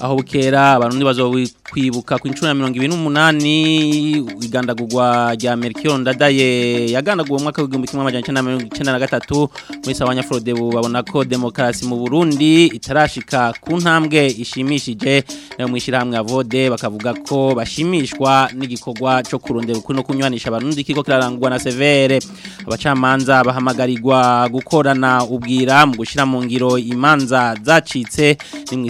aho bukera abantu bazobi kwibuka ku inshuro ya mirongo ibiri n'umunani igandagurwa rya merikiro ndadaye yagandaguwe umwaka w'igihumbi kimwe gatatu muri sawa nyaforodebo babona ko demokarasi mu burundi itarashika ku ntambwe ishimishije nayo mu ishyirahamwe avode bakavuga ko bashimishwa n'igikorwa cyo kurondera ukuri no kunywanisha abarundi kiko kirarangwa na severe abacamanza bahamagarirwa gukorana ubwira mu gushyira mu ngiro imanza zacitse ni mu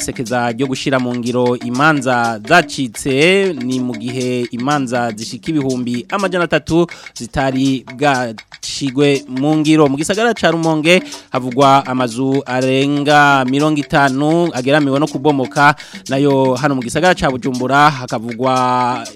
ryo gushyira mu ngiro imanza zacitse bwacitse ni mu gihe imanza zishika ibihumbi amajana atatu zitari bwacigwe mu ngiro mu gisagara ca Rumonge havugwa amazu arenga mirongo itanu ageramiwe no kubomoka nayo hano mu gisagara ca Bujumbura hakavugwa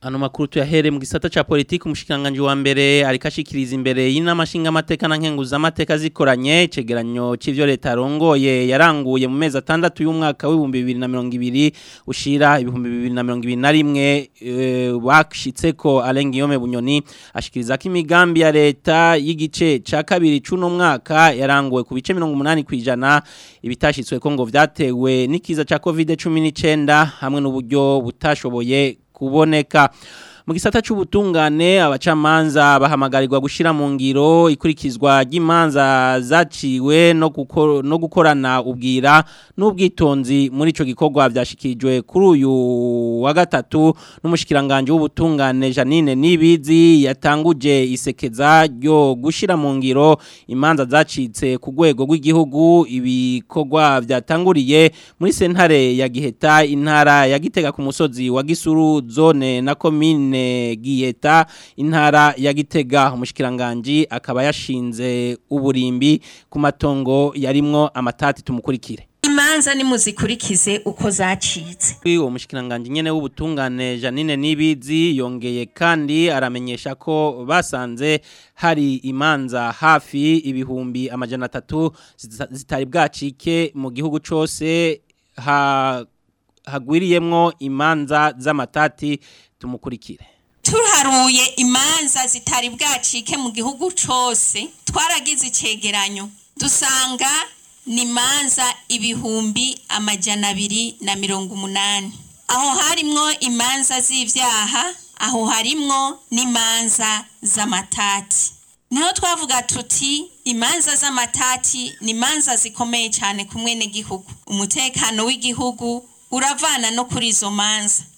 ano makuru tuyahere mu gisata cha politiki umushikanganje wa mbere ariko ashikiriza imbere y'inamashinga amateka na nkenguza amateka zikoranye cegeranyo c'ivyo leta rongoye yaranguye mu mezi atandatu y'umwaka w'ibihumbi 2020 ushira ibihumbi 2021 bashitse eh, ko Alengiyome Bunyoni ashikiriza ko imigambi ya leta y'igice ca kabiri c'uno mwaka yaranguwe ku bice 80 kwijana ibitashitswe ko ngo vyatewe n'ikiza cha COVID-19 hamwe n'uburyo butashoboye kuboneka mu gisata cy'ubutungane abacamanza bahamagarirwa gushyira mu ngiro ikurikizwa ry'imanza zaciwe no gukorana ubwira n'ubwitonzi muri icyo gikorwa byashyikirijwe kuri uyu wa gatatu n'umushyikiranganje w'ubutungane janine n'ibizi yatanguje isekeza ryo gushyira mu ngiro imanza zacitse ku rwego rw'igihugu ibikorwa byatanguriye muri sentare ya giheta intara ya gitega ku musozi wa gisuru zone na komine komine giyeta intara ya gitega umushikiranganji akaba yashinze uburimbi ku matongo yarimwo amatati tumukurikire imanza ni muzikurikize uko zacitse uwo mushikiranganje nyene w'ubutungane Janine Nibizi yongeye kandi aramenyesha ko basanze hari imanza hafi ibihumbi amajana 3 zitari bwacike mu gihugu cyose ha hagwiriyemwo imanza z'amatati tumukurikire turaruye imanza zitari bwacike mu gihugu cyose twaragize icegeranyo dusanga ni imanza ibihumbi amajyana abiri na mirongo umunani aho harimwo imanza z'ibyaha aho harimwo n'imanza z'amatati naho twavuga tuti imanza z'amatati ni imanza zikomeye cyane ku mwene gihugu umutekano w'igihugu uravana no kuri izo manza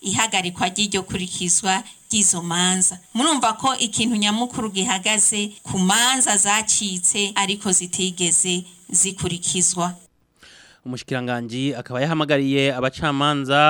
ihagarikwa ry'iryo kurikizwa bw'izo manza murumva ko ikintu nyamukuru gihagaze ku manza zacitse ariko zitigeze zikurikizwa umushikiranganji akaba yahamagariye abacamanza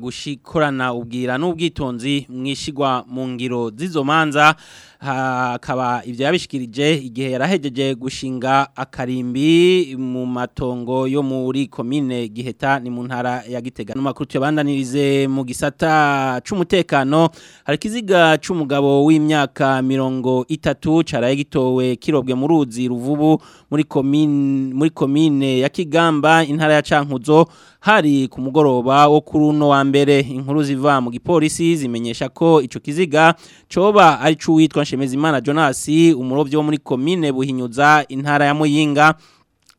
gushikorana ubwira n'ubwitonzi mwishigwa mu ngiro z'izo manza hakaba ibyo yabishikirije igihe yarahejeje gushinga akarimbi mu matongo yo muri komine giheta ni mu ntara ya gitega n'amakurutiyo bandanirize mu gisata cy’umutekano hari ikiziga c'umugabo w'imyaka mirongo itatu caraye gitowe kirobwe mu ruzi ruvubu muri komine muri komine ya kigamba intara ya cankuzo hari ku mugoroba wo kuri uno wa mbere inkuru ziva mu gipolisi zimenyesha ko icyo kiziga coba ari cyo uwitwa jonas umurobyi wo muri komine buhinyuza intara ya muyinga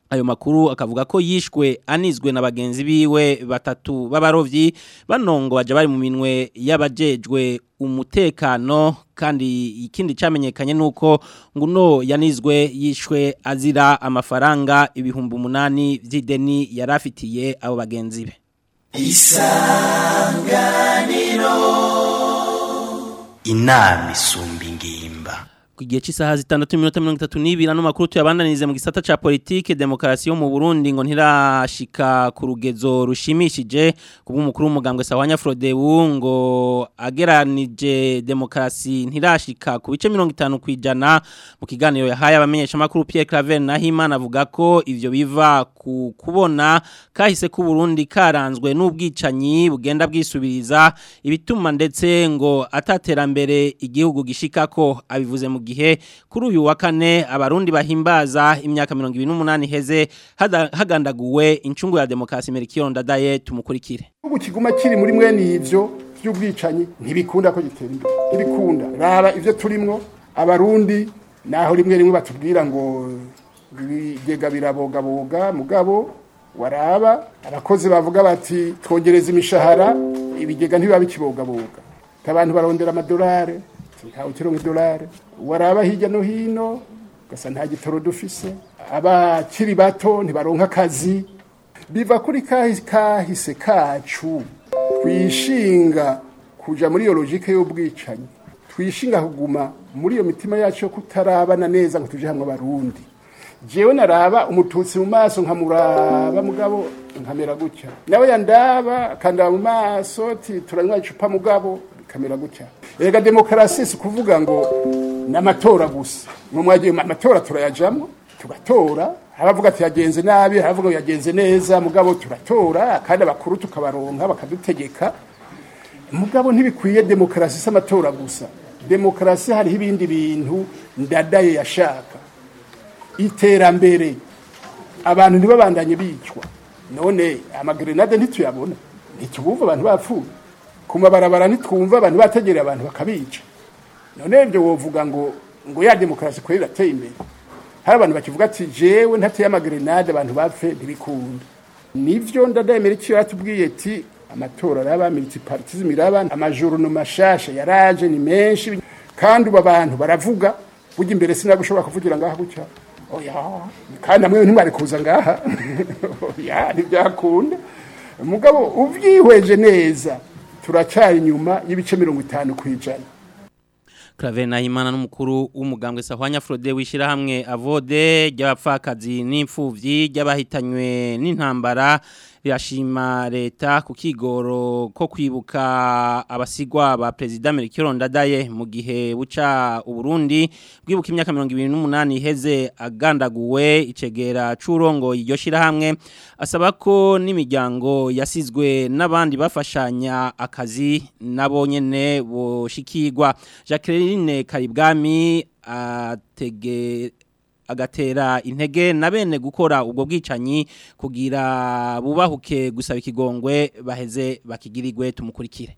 ayo makuru akavuga ko yishwe anizwe na bagenzi biwe batatu b'abarobyi banongo bajya bari mu minwe y'abajejwe umutekano kandi ikindi cyamenyekanye nuko nguno yanizwe yishwe azira amafaranga ibihumbi umunani by'ideni yari afitiye abo bagenzi be isanganiro inama isumba ku cy'isaha zitandatu n'iminota mirongo itatu n'ibiri ano makuru tuyabandanirize mu gisata cya politiki demokarasi yo mu burundi ngo ntirashika ku rugezo rushimishije ku bw'umukuru w'umugambwe sawanya forodewu ngo ageranije demokarasi ntirashika ku bice mirongo itanu ku ijana mu kiganiro yahaye abamenyeshamakuru Pierre Claver Nahimana avuga ko ibyo biva ku kubona kahise ku Burundi karanzwe n'ubwicanyi bugenda bwisubiriza ibituma ndetse ngo ataterambere igihugu gishikako abivuze mu gihe kuri uyu wa kane abarundi bahimbaza imyaka mirongo ibiri n'umunani iheze hagandaguwe incungu ya demokrasi merikiyo ndadaye tumukurikire igihugu kiguma kiri muri mwene ivyo by'ubwicanyi ntibikunda ko gitera imbere ntibikunda raba ivyo turimwo abarundi naho rimwe rimwe batubwira ngo bigega birabogaboga mugabo waraba abakozi bavuga bati twongereza imishahara ibigega ntibiba bikibogaboga abantu barondera amadolari nta uturongo waraba hirya no hino ugasa nta gitoro dufise abakiri bato ntibaronka akazi biva kuri kahise kacu twishinga kuja muri iyo logike y'ubwicanyi twishinga kuguma muri iyo mitima yacu yo kutarabana neza ngo tuje hamwe abarundi jewe naraba umututsi mu maso nkamuraba mugabo nkamera gutya nawe yandaba akandaba mu maso turanywa icupa mugabo kamera gutya rega demokarasi si kuvuga ngo ni amatora gusa ngo mwagiye amatora turayajyamo tugatora haravuga ati yagenze nabi haravuga yagenze neza mugabo turatora kandi abakuru tukabaronka bakadutegeka mugabo ntibikwiye demokarasi si amatora gusa demokarasi hariho ibindi bintu ndadaye yashaka iterambere abantu ntibabandanye bicwa none amagrenade ntituyabona ntitubuve abantu bapfuye ku mabarabara ntitwumva abantu bategereye abantu bakabica none ibyo wovuga ngo ngo ya demokarasi kuri irateye imbere hari abantu bakivuga ati jewe ntateye amagerenade abantu bapfe ntibikunda nivyo ndademera icyo yatubwiye ati amatora araba multipartism iraba amajourno mashasha yaraje ni menshi kandi uba abantu baravuga burya imbere ushobora kuvugira ngaha gucya oya kandi amwe ntibari kuza ngaha oya ntibyakunda mugabo ubyihweje neza turacyari inyuma y'ibice mirongo itanu ku ijana n'umukuru w'umugambwe Sahwanya Frode wishyirahamwe Avode ry'abapfakazi n'imfuvyi ry'abahitanywe n'intambara rirashima leta ku kigoro ko kwibuka abasigwa ba perezida merikirondadaye mu gihe buca uburundi bwibuka imyaka mirongo ibiri n'umunani heze agandaguwe icegera c'urongo iryo shyirahamwe asaba ko n'imiryango yasizwe n'abandi bafashanya akazi nabo nyene boshikirwa jacqueline karibwami atege agatera intege na bene gukora ubwo bwicanyi kugira bubahuke gusaba ikigongwe baheze bakigirirwe tumukurikire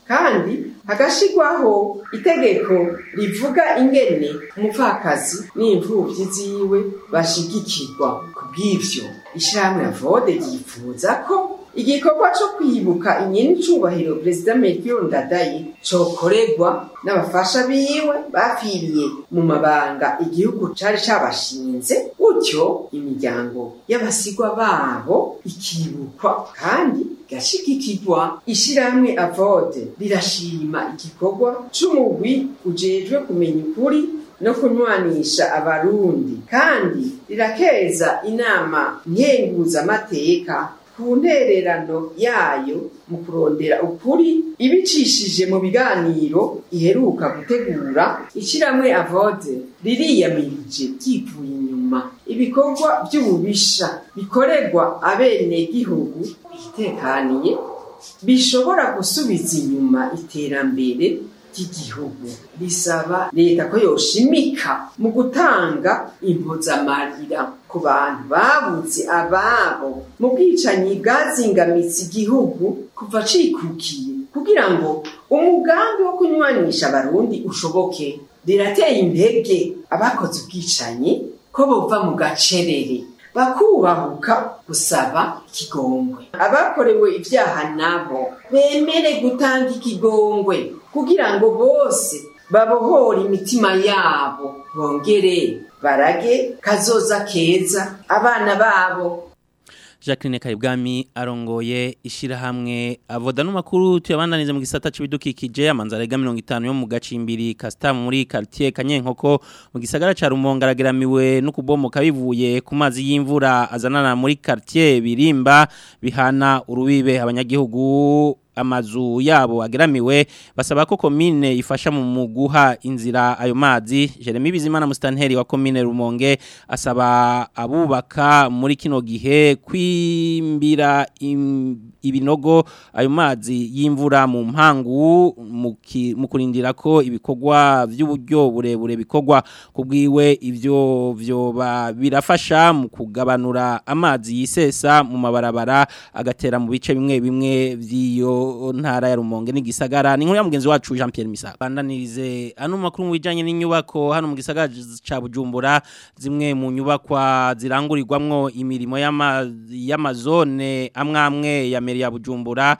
kandi hagashyirwaho itegeko rivuga ingene umupfakazi n'imfubyi ziwe bashigikirwa ku bw'ivyo ishyirahamwe vode yifuza ko igikorwa cyo kwibuka inyenyicubahiro perezida melchior Dadayi cokorerwa n'abafasha biwe bapfiriye mu mabanga igihugu cari cabashinze gutyo imiryango y'abasigwa babo ikibukwa kandi gashigikirwa ishiramwe avode rirashima igikorwa cy’umugwi ujejwe kumenya ukuri no kunywanisha abarundi kandi rirakeza inama nkenguzamateka ku ntererano yayo mu kurondera ukuri ibicishije mu biganiro iheruka gutegura ishyirahamwe avode ririyamirije ryivuye inyuma ibikorwa by'ububisha bikorerwa abenegihugu bitekaniye bishobora gusubiza inyuma iterambere ry'igihugu bisaba leta ko yoshimika mu gutanga impozamarira ku bantu babuze ababo mu bwicanyi bwazingamitse igihugu kuva cikukiye kugira ngo umugambi wo kunywanisha abarundi ushoboke rirateye intege abakoze ubwicanyi ko bova mu gacerere bakubahuka gusaba ikigongwe abakorewe ibyaha nabo bemere gutanga ikigongwe kugira ngo bose babohore imitima yabo bongere barage kazoza keza abana babo Jacqueline Kayibwami arongoye ishyirahamwe avoda n'umakuru tuyabandaniza mu gisata cy'ibidukikije amanzara ya 50 yo mu gacimbiri Casta muri quartier Kanyenkoko mu gisagara ca Rumonge arageramiwe no kubomoka bivuye ku mazi y'imvura azanana muri quartier Birimba bihana urubibe abanyagihugu amazu yabo ageramiwe basaba ko komine ifasha mu guha inzira ayo mazi Jeremy Bizimana Mustanteri wa komine Rumonge asaba abubaka muri kino gihe kwimbira ibinogo ayo mazi y'imvura mu mpangu mu kurindira ko ibikorwa by'uburyo burebure bikorwa kubwiwe ibyo byoba birafasha mu kugabanura amazi yisesa mu mabarabara agatera mu bice bimwe bimwe by'iyo ntara ya rumonge n'igisagara ni nkuru ya mugenzi wacu jean Pierre Misa bandanirize ano makuru mu bijyanye n'inyubako hano mu gisagara cya bujumbura zimwe mu nyubakwa zirangurirwamwo imirimo y'amazone amwe amwe ya meri ya bujumbura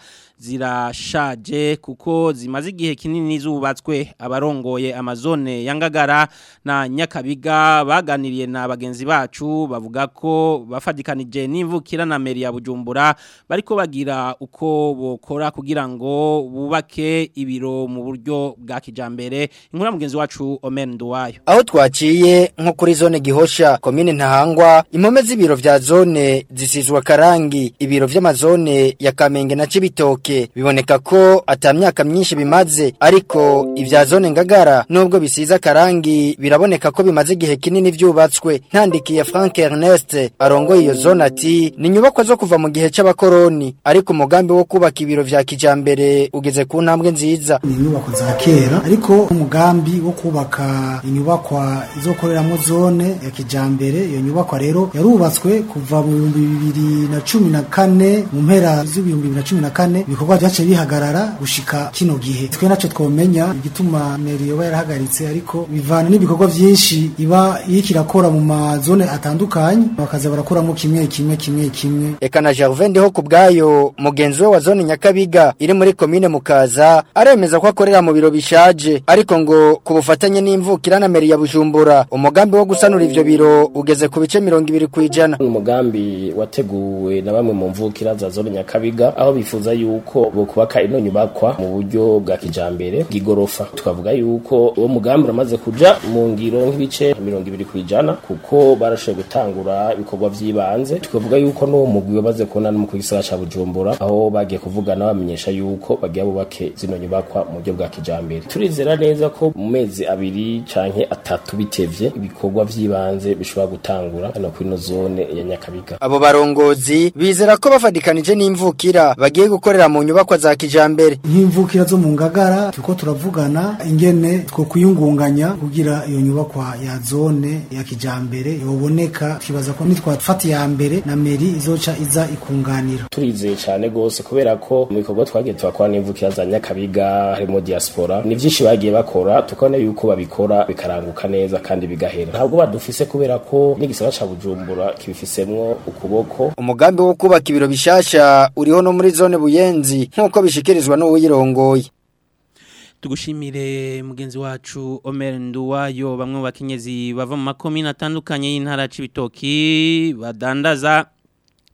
shaje kuko zimaze igihe kinini zubatswe abarongoye amazone yangagara na Nyakabiga baganiriye na bagenzi bacu bavuga ko bafadikanije n'imvukira na meri ya Bujumbura bariko bagira uko bokora kugira ngo bubake ibiro mu buryo bwa kijambere inkuru mugenzi wacu Omen Duwayo aho twaciye nko kuri zone gihosha komine ntahangwa impome z'ibiro vya zone zisizwa karangi ibiro vy'amazone ya Kamenge na Cibitoke Nyabisheke biboneka ko atamyaka myinshi bimaze ariko ibya zone ngagara nubwo bisiza karangi biraboneka ko bimaze igihe kinini byubatswe ntandikiye Frank Ernest arongoye iyo zone ati ni nyubako zo kuva mu gihe cy'abakoroni ariko umugambi wo kubaka ibiro vya kijambere ugeze ku ntambwe nziza ni inyubako za kera ariko umugambi wo kubaka inyubakwa izokoreramo zone ya kijambere iyo nyubako rero yarubatswe kuva mu kane mu mpera z'ibihumbi na na cumi 2014 ibikorwa byaciye bihagarara gushika kino gihe twe nacyo twomenya igituma meri yoba yarahagaritse ariko bivana n'ibikorwa byinshi iba yikirakora mu mazone atandukanye bakaza barakoramo kimwe kimwe kimwe kimwe eka na Gervais ndiho kubgayo mugenzi we wa zone Nyakabiga iri muri commune mukaza aremeza ko akorera mu biro bishaje ariko ngo ku bufatanye n'imvukira na meri ya Bujumbura umugambi wo gusanura ibyo biro ugeze ku bice mirongo ibiri 200 kwijana umugambi wateguwe na bamwe mu mvukira za zone Nyakabiga aho bifuza yuko yuko bokubaka ino nyubakwa mu buryo bwa kijambere bw'igorofa tukavuga yuko uwo mugambi uramaze kuja mu ngiro nk'ibice mirongo ibiri kwijana kuko barashoboye gutangura ibikorwa by'ibanze tukavuga yuko n'uwo mugwi wamaze kubona mu w'igisagara ca Bujumbura aho bagiye kuvugana bamenyesha yuko bagiye bubake zino nyubakwa mu buryo bwa kijambere turizera neza ko mu mezi abiri canke atatu bitevye ibikorwa by'ibanze bishobora gutangura hano kuri ino zone ya Nyakabiga abo barongozi bizera ko bafadikanije n'imvukira bagiye gukorera mu nyubako za kijambere nk'imvukira zo mu ngagara tuko turavugana ingene two kuyungunganya kugira iyo nyubakwa ya zone ya kijambere yoboneka kibaza ko nitwafata ya mbere na meri izoca iza ikunganira turizeye cyane gose kubera ko mu bikorwa twagiye twakora n'imvukira za nyakabiga harimo diaspora ni byinshi bagiye bakora tukabona yuko babikora bikaranguka neza kandi bigahera ntabwo badufise kubera ko n'igisaba ca Bujumbura kibifisemo ukuboko umugambi wo kubaka ibiro bishasha uriho no muri zone buyenzi y'ubuhinzi nk'uko bishyikirizwa n'uwirongoye tugushimire mugenzi wacu Omer Nduwayo bamwe mu bakenyezi bava mu makomine atandukanye y'intara cibitoki badandaza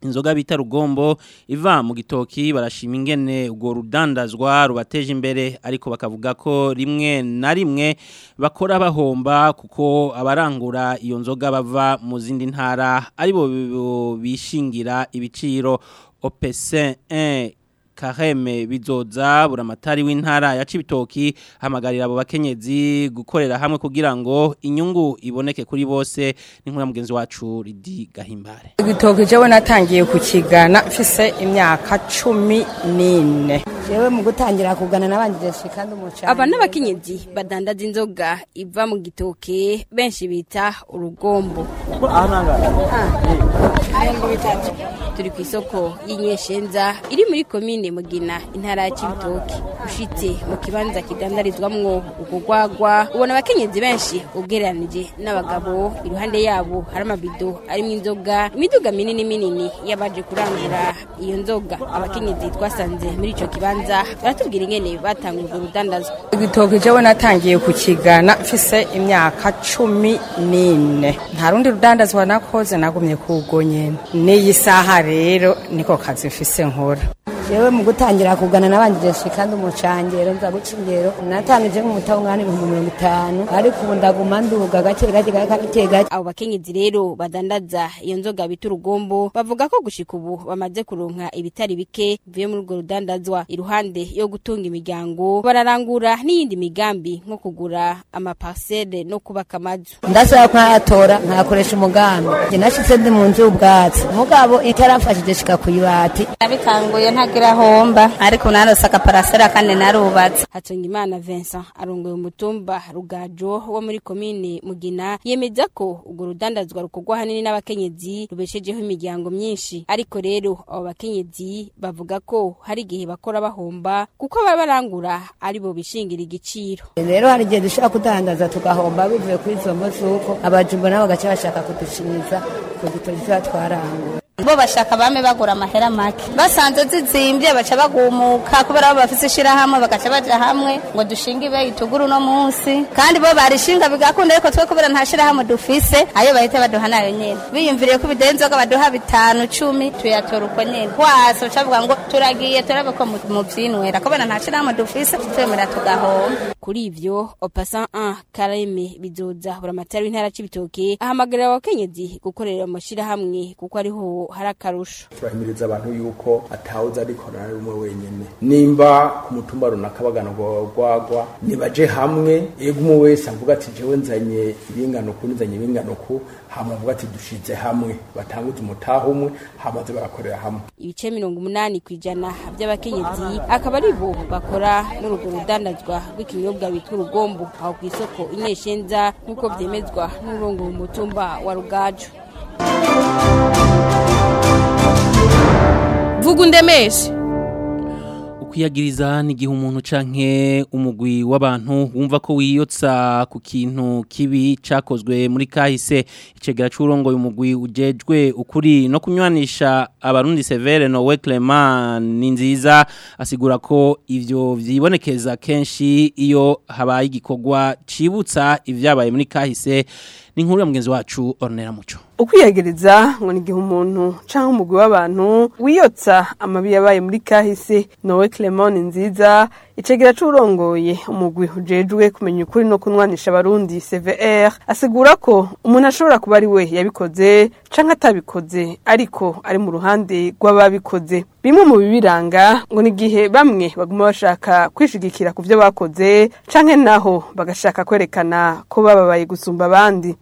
inzoga bita rugombo iva mu gitoki barashima ingene urwo rudandazwa rubateje imbere ariko bakavuga ko rimwe na rimwe bakora bahomba kuko abarangura iyo nzoga bava mu zindi ntara aribo bishingira ibiciro opese Kaheme eh, bizoza buramatari w'intara ya Cibitoki hamagarira abo bakenyezi gukorera hamwe kugira ngo inyungu iboneke kuri bose n'inkuru mugenzi wacu Ridi Gahimbare Igitoki jewe natangiye kukigana mfise imyaka 14 jewe mu gutangira kugana nabanje shikandi umucanga aba n'abakenyezi badandaza inzoga iva mu gitoki benshi bita urugombo ah, ah, turi ku isoko y'inyeshenza iri muri komine komine mugina intara ya kibitoki ushitse mu kibanza kidandarizwamwo ukugwagwa ubona abakenyezi benshi ugereranije n'abagabo iruhande yabo hari amabido arimo inzoga imiduga minini minini y'abaje kurangura iyo nzoga abakenyezi twasanze muri icyo kibanza baratubwira ingene batanga urwo rudandazwa igitoki jewe natangiye kukigana mfise imyaka cumi n'ine nta rundi rudandazwa nakoze nagumye kugonye nyene n'iyi saha rero niko kazi mfise nkora yewe mu gutangira kugana nabanjije kandi umucangero nza gucingero natangije nk'umutawungani ibihumbi mirongo itanu ariko ubu ndaguma nduga gake gake gake gake abo bakenyezi rero badandaza iyo nzoga bita urugombo bavuga ko gushika ubu bamaze kuronka ibitari bike bivuye muri urwo rudandazwa iruhande yo gutunga imiryango bararangura n'iyindi migambi nko kugura amaparsele no kubaka amazu ndasaba ko ntayatora ntakoresha umugambi njye nashize mu nzu y'ubwatsi mugabo itarafashije shika ku ibati nabikanguye ntago kirahomba ariko narose akaparasera kandi narubatse Hatungimana Vincent arongoye umutumba rugajo wo muri komine Mugina yemeza ko urwo rudandazwa rukorwa hanini n'abakenyezi rubeshejeho imiryango myinshi ariko rero abo bakenyezi bavuga ko hari igihe bakora bahomba kuko baba barangura aribo bishingira igiciro rero hari igihe dushaka kudandaza tugahomba bivuye kuri izo mbuzuko abajumbo nabo bagaca bashaka kudushimiza kuko tutari twarangura bo bashaka bame bagura amahera make basanze zizimbye baca bagumuka kubera bo bafite ishyirahamwe bagaca baja hamwe ngo dushinge ibeyi tugura uno munsi kandi bo barishinga bigakunda ariko twe kubera nta shyirahamwe dufise ayo bahita baduha nayo nyene biyumviriye ko ibidaye inzoga baduha bitanu cumi tuyatora uko nyene hwase uca ngo turagiye turabe ko muvyinywera kubera nta shyirahamwe dufise twemera tugahomba kuri ivyo opasan 1 kareme bizoza buramatari w'intara c'ibitoke ahamagarira abakenyezi gukorera mu kuko ariho ubu hari akarusho turahimiriza abantu yuko atawuza ari korari rumwe wenyine nimba ku mutumba runaka bagana nibaje hamwe ego umwe wese avuga ati jewe nzanye ibingano ku nzanye ibingano ku hama avuga ati dushize hamwe batanguze umutaha umwe hamaze barakorera hamwe ibice mirongo umunani ku ijana by'abakenyezi akaba ari bo bakora n'urugo rudandazwa rw'ikinyobwa bita urugombo aho ku isoko inyeshenza nk'uko byemezwa n'urongo mu mutumba wa Rugaju. vuga undemeshe kwiyagiriza ni igihe umuntu canke umugwi w'abantu wumva ko wiyotsa ku kintu kibi cakozwe muri kahise icegera c'urongoye umugwi ujejwe ukuri no kunywanisha abarundi severe nowe Clement ni nziza asigura ko ivyo vyibonekeza kenshi iyo habaye igikorwa cibutsa ivyabaye muri kahise ni ya mugenzi wacu oronera muco ukwiyegereza ngo ni igihe umuntu cyangwa umugwi w'abantu wiyotsa amabi yabaye muri kahise nowe clemone nziza icegera cy'urongoye umugwi ujejwe kumenya ukuri no kunwanisha abarundi cvr asigura ko umuntu ashobora kuba ari we yabikoze cyangwa atabikoze ariko ari mu ruhande rw'ababikoze bimwe mu bibiranga ngo ni igihe bamwe baguma bashaka kwishigikira ku byo bakoze cyangwa naho bagashaka kwerekana ko bababaye gusumba abandi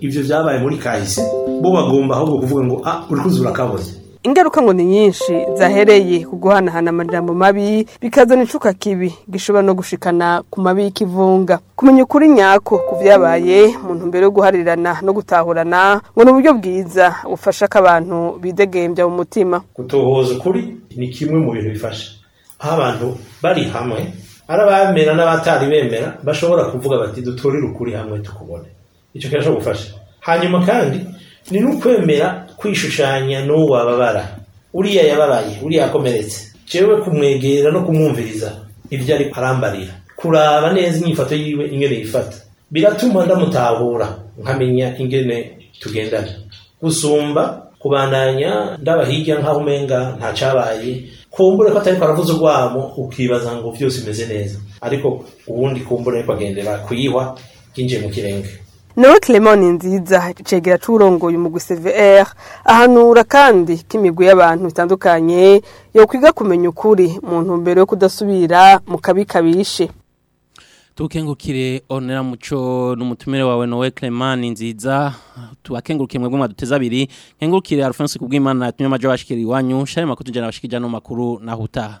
ibyo byabaye muri kahise bo bagomba ahubwo kuvuga ngo ah uri kuzi urakaboze ingaruka ngo ni nyinshi zahereye ku guhanahana amajambo mabi bikazana incuka kibi gishobora no gushikana ku mabi y'ikivunga kumenya ukuri nyako ku byabaye mu ntumbero yo guharirana no gutahurana ngo ni uburyo bwiza bufasha ko abantu bidegembya mu mutima gutohoza ukuri ni kimwe mu bintu bifasha aho abantu bari hamwe ari abemera n'abatari bemera bashobora kuvuga bati duturire ukuri hamwe tukubone icyo kirashobora gufasha hanyuma kandi ni n'ukwemera kwishushanya n'uwo wababara uriya yababaye uriya yakomeretse jewe kumwegera no kumwumviriza ibyo ari arambarira kuraba neza inyifato yiwe ingene yifata biratuma ndamutahura nkamenya ingene tugendana gusumba kubandanya ndaba hirya nkaho umenga ntacabaye kumbure ko atariko aravuza urwamo ukibaza ngo byose bimeze neza ariko ubundi kumbure ariko agendera kuyihwa yinjiye mu kirenge nawe Clement ni nziza icegera c'urongoye umugwi CVR ahanura kandi k'imigwi y'abantu bitandukanye yo kwiga kumenya ukuri muntu mbere yo kudasubira mu kabi kabishe tukengukire onera muco n'umutumire wawe nowe Clement nziza tubakengurukiye mwebwe mwaduteza abiri kengurukire Alphonse kubw'Imana yatumye amaje abashikira iwanyu shari makuru njana abashikija no makuru nahutaha